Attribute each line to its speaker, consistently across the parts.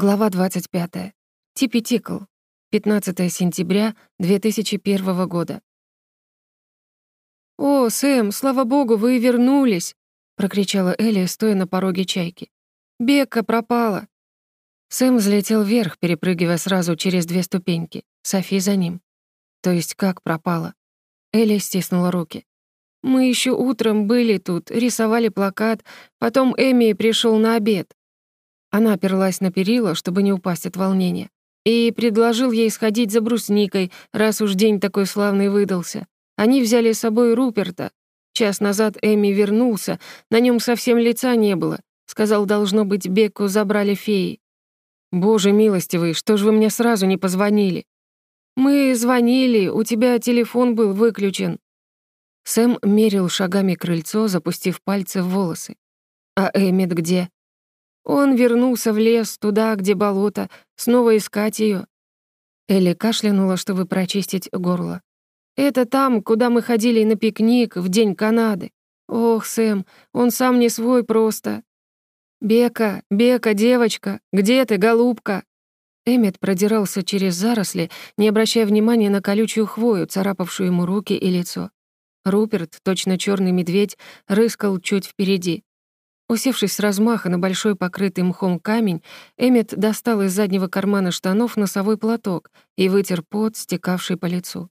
Speaker 1: Глава 25. Типи Тикл. 15 сентября 2001 года. «О, Сэм, слава богу, вы вернулись!» — прокричала Элли, стоя на пороге чайки. «Бекка пропала!» Сэм взлетел вверх, перепрыгивая сразу через две ступеньки. Софи за ним. То есть как пропала? Элли стиснула руки. «Мы еще утром были тут, рисовали плакат, потом Эми пришел на обед. Она оперлась на перила, чтобы не упасть от волнения, и предложил ей сходить за брусникой, раз уж день такой славный выдался. Они взяли с собой Руперта. Час назад Эми вернулся, на нем совсем лица не было. Сказал, должно быть, Бекку забрали феи. «Боже милостивый, что ж вы мне сразу не позвонили?» «Мы звонили, у тебя телефон был выключен». Сэм мерил шагами крыльцо, запустив пальцы в волосы. «А Эммет где?» Он вернулся в лес, туда, где болото, снова искать ее. Элли кашлянула, чтобы прочистить горло. «Это там, куда мы ходили на пикник в День Канады. Ох, Сэм, он сам не свой просто. Бека, Бека, девочка, где ты, голубка?» Эммет продирался через заросли, не обращая внимания на колючую хвою, царапавшую ему руки и лицо. Руперт, точно черный медведь, рыскал чуть впереди. Усевшись с размаха на большой покрытый мхом камень, Эммет достал из заднего кармана штанов носовой платок и вытер пот, стекавший по лицу.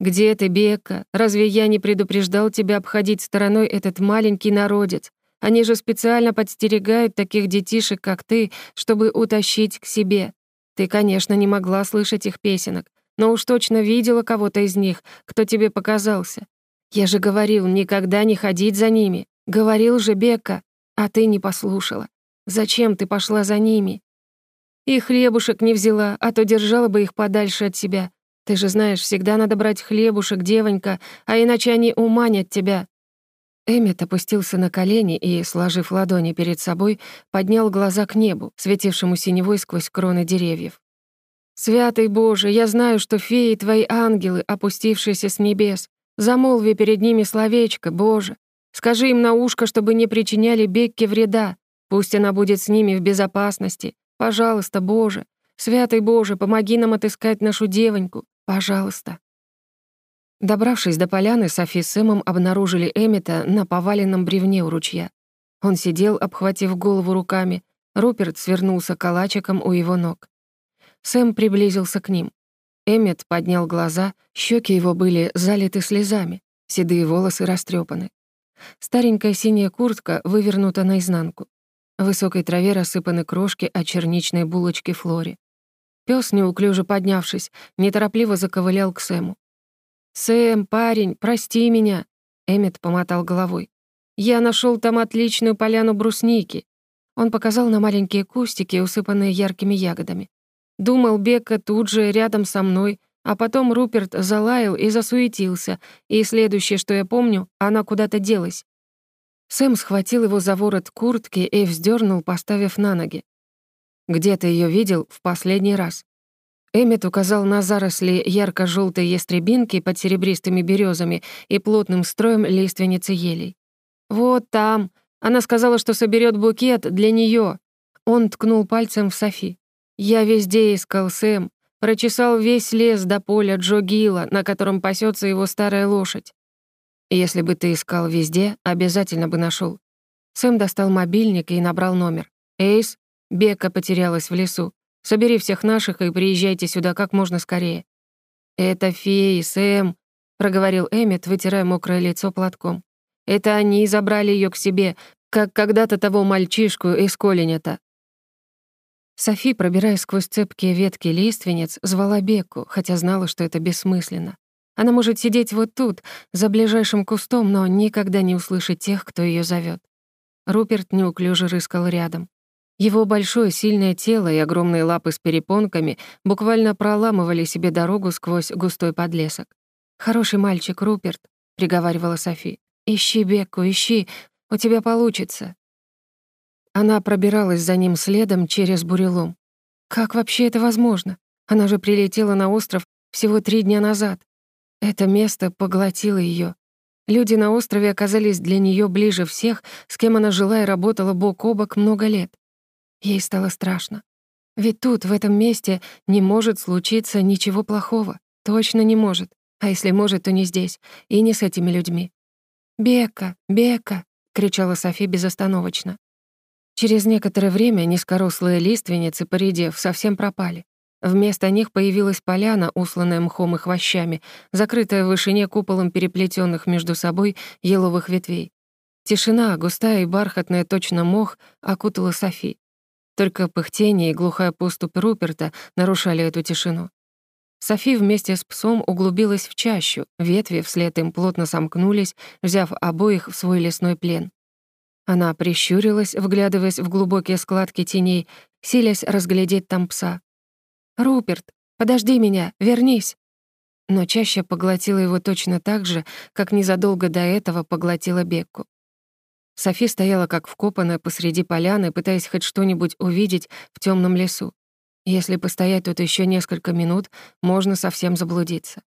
Speaker 1: «Где ты, Бекка? Разве я не предупреждал тебя обходить стороной этот маленький народец? Они же специально подстерегают таких детишек, как ты, чтобы утащить к себе. Ты, конечно, не могла слышать их песенок, но уж точно видела кого-то из них, кто тебе показался. Я же говорил, никогда не ходить за ними. Говорил же Бекка. А ты не послушала. Зачем ты пошла за ними? И хлебушек не взяла, а то держала бы их подальше от себя. Ты же знаешь, всегда надо брать хлебушек, девонька, а иначе они уманят тебя». Эммет опустился на колени и, сложив ладони перед собой, поднял глаза к небу, светившему синевой сквозь кроны деревьев. «Святый Боже, я знаю, что феи твои ангелы, опустившиеся с небес. Замолви перед ними словечко, Боже. Скажи им на ушко, чтобы не причиняли Бекке вреда. Пусть она будет с ними в безопасности. Пожалуйста, Боже. Святый Боже, помоги нам отыскать нашу девоньку. Пожалуйста». Добравшись до поляны, Софи с Сэмом обнаружили Эмита на поваленном бревне у ручья. Он сидел, обхватив голову руками. Руперт свернулся калачиком у его ног. Сэм приблизился к ним. Эммет поднял глаза, щеки его были залиты слезами, седые волосы растрепаны. Старенькая синяя куртка вывернута наизнанку. В высокой траве рассыпаны крошки от черничной булочки Флори. Пёс, неуклюже поднявшись, неторопливо заковылял к Сэму. «Сэм, парень, прости меня!» Эммет помотал головой. «Я нашёл там отличную поляну брусники». Он показал на маленькие кустики, усыпанные яркими ягодами. Думал, Бекка тут же, рядом со мной, а потом Руперт залаял и засуетился, и следующее, что я помню, она куда-то делась. Сэм схватил его за ворот куртки и вздернул, поставив на ноги. «Где ты ее видел в последний раз?» Эммет указал на заросли ярко желтой ястребинки под серебристыми березами и плотным строем лиственницы елей. «Вот там. Она сказала, что соберет букет для нее. Он ткнул пальцем в Софи. «Я везде искал, Сэм. Прочесал весь лес до поля Джо Гилла, на котором пасется его старая лошадь. Если бы ты искал везде, обязательно бы нашел. Сэм достал мобильник и набрал номер. «Эйс, Бека потерялась в лесу. Собери всех наших и приезжайте сюда как можно скорее». «Это феи, Сэм», — проговорил Эммет, вытирая мокрое лицо платком. «Это они забрали ее к себе, как когда-то того мальчишку из Колинета. Софи, пробираясь сквозь цепкие ветки лиственниц, звала Бекку, хотя знала, что это бессмысленно. Она может сидеть вот тут, за ближайшим кустом, но никогда не услышит тех, кто ее зовет. Руперт неуклюже рыскал рядом. Его большое сильное тело и огромные лапы с перепонками буквально проламывали себе дорогу сквозь густой подлесок. «Хороший мальчик, Руперт», — приговаривала Софи. «Ищи Бекку, ищи, у тебя получится. Она пробиралась за ним следом через бурелом. Как вообще это возможно? Она же прилетела на остров всего три дня назад. Это место поглотило ее. Люди на острове оказались для нее ближе всех, с кем она жила и работала бок о бок много лет. Ей стало страшно. Ведь тут, в этом месте, не может случиться ничего плохого. Точно не может. А если может, то не здесь. И не с этими людьми. «Бека! Бека!» — кричала Софи безостановочно. Через некоторое время низкорослые лиственницы, поредев, совсем пропали. Вместо них появилась поляна, усланная мхом и хвощами, закрытая в вышине куполом переплетенных между собой еловых ветвей. Тишина, густая и бархатная, точно мох, окутала Софи. Только пыхтение и глухая поступь Руперта нарушали эту тишину. Софи вместе с псом углубилась в чащу, ветви вслед им плотно сомкнулись, взяв обоих в свой лесной плен. Она прищурилась, вглядываясь в глубокие складки теней, силясь разглядеть там пса. «Руперт, подожди меня, вернись!» Но чаще поглотила его точно так же, как незадолго до этого поглотила Бекку. Софи стояла как вкопанная посреди поляны, пытаясь хоть что-нибудь увидеть в темном лесу. Если постоять тут еще несколько минут, можно совсем заблудиться.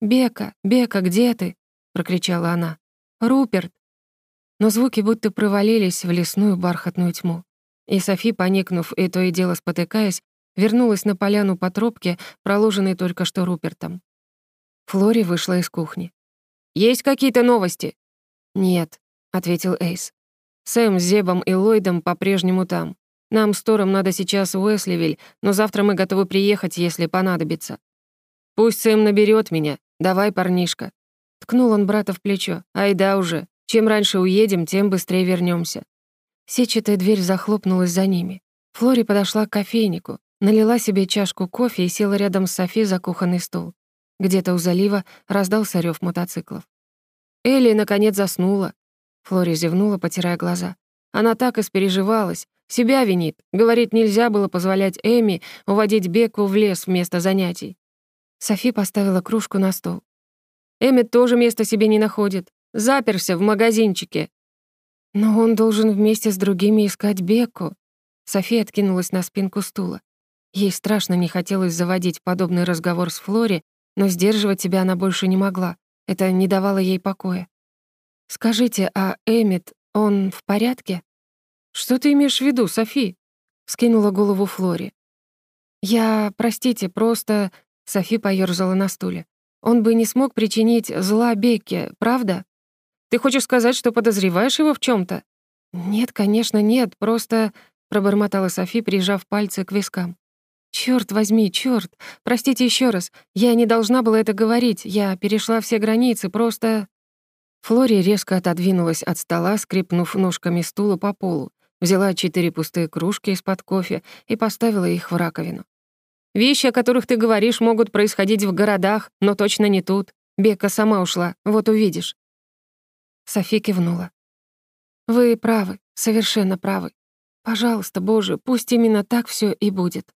Speaker 1: «Бека, Бека, где ты?» — прокричала она. «Руперт!» Но звуки будто провалились в лесную бархатную тьму. И Софи, поникнув и то и дело спотыкаясь, вернулась на поляну по тропке, проложенной только что Рупертом. Флори вышла из кухни. «Есть какие-то новости?» «Нет», — ответил Эйс. «Сэм с Зебом и Ллойдом по-прежнему там. Нам с Тором надо сейчас в Уэсливиль, но завтра мы готовы приехать, если понадобится. Пусть Сэм наберет меня. Давай, парнишка». Ткнул он брата в плечо. «Ай да уже. Чем раньше уедем, тем быстрее вернемся. Сетчатая дверь захлопнулась за ними. Флори подошла к кофейнику, налила себе чашку кофе и села рядом с Софи за кухонный стол. Где-то у залива раздался рев мотоциклов. Элли, наконец, заснула. Флори зевнула, потирая глаза. Она так испереживалась, себя винит. Говорит, нельзя было позволять Эми уводить Беку в лес вместо занятий. Софи поставила кружку на стол. Эми тоже места себе не находит. Заперся в магазинчике. Но он должен вместе с другими искать Беку. Софи откинулась на спинку стула. Ей страшно не хотелось заводить подобный разговор с Флори, но сдерживать себя она больше не могла. Это не давало ей покоя. «Скажите, а Эмит, он в порядке?» «Что ты имеешь в виду, Софи?» — скинула голову Флори. «Я, простите, просто...» — Софи поёрзала на стуле. «Он бы не смог причинить зла Бекке, правда? Ты хочешь сказать, что подозреваешь его в чем то «Нет, конечно, нет, просто...» — пробормотала Софи, прижав пальцы к вискам. Черт возьми, черт! Простите еще раз. Я не должна была это говорить. Я перешла все границы, просто...» Флори резко отодвинулась от стола, скрипнув ножками стула по полу, взяла четыре пустые кружки из-под кофе и поставила их в раковину. «Вещи, о которых ты говоришь, могут происходить в городах, но точно не тут. Бека сама ушла, вот увидишь». Софи кивнула. «Вы правы, совершенно правы. Пожалуйста, Боже, пусть именно так все и будет».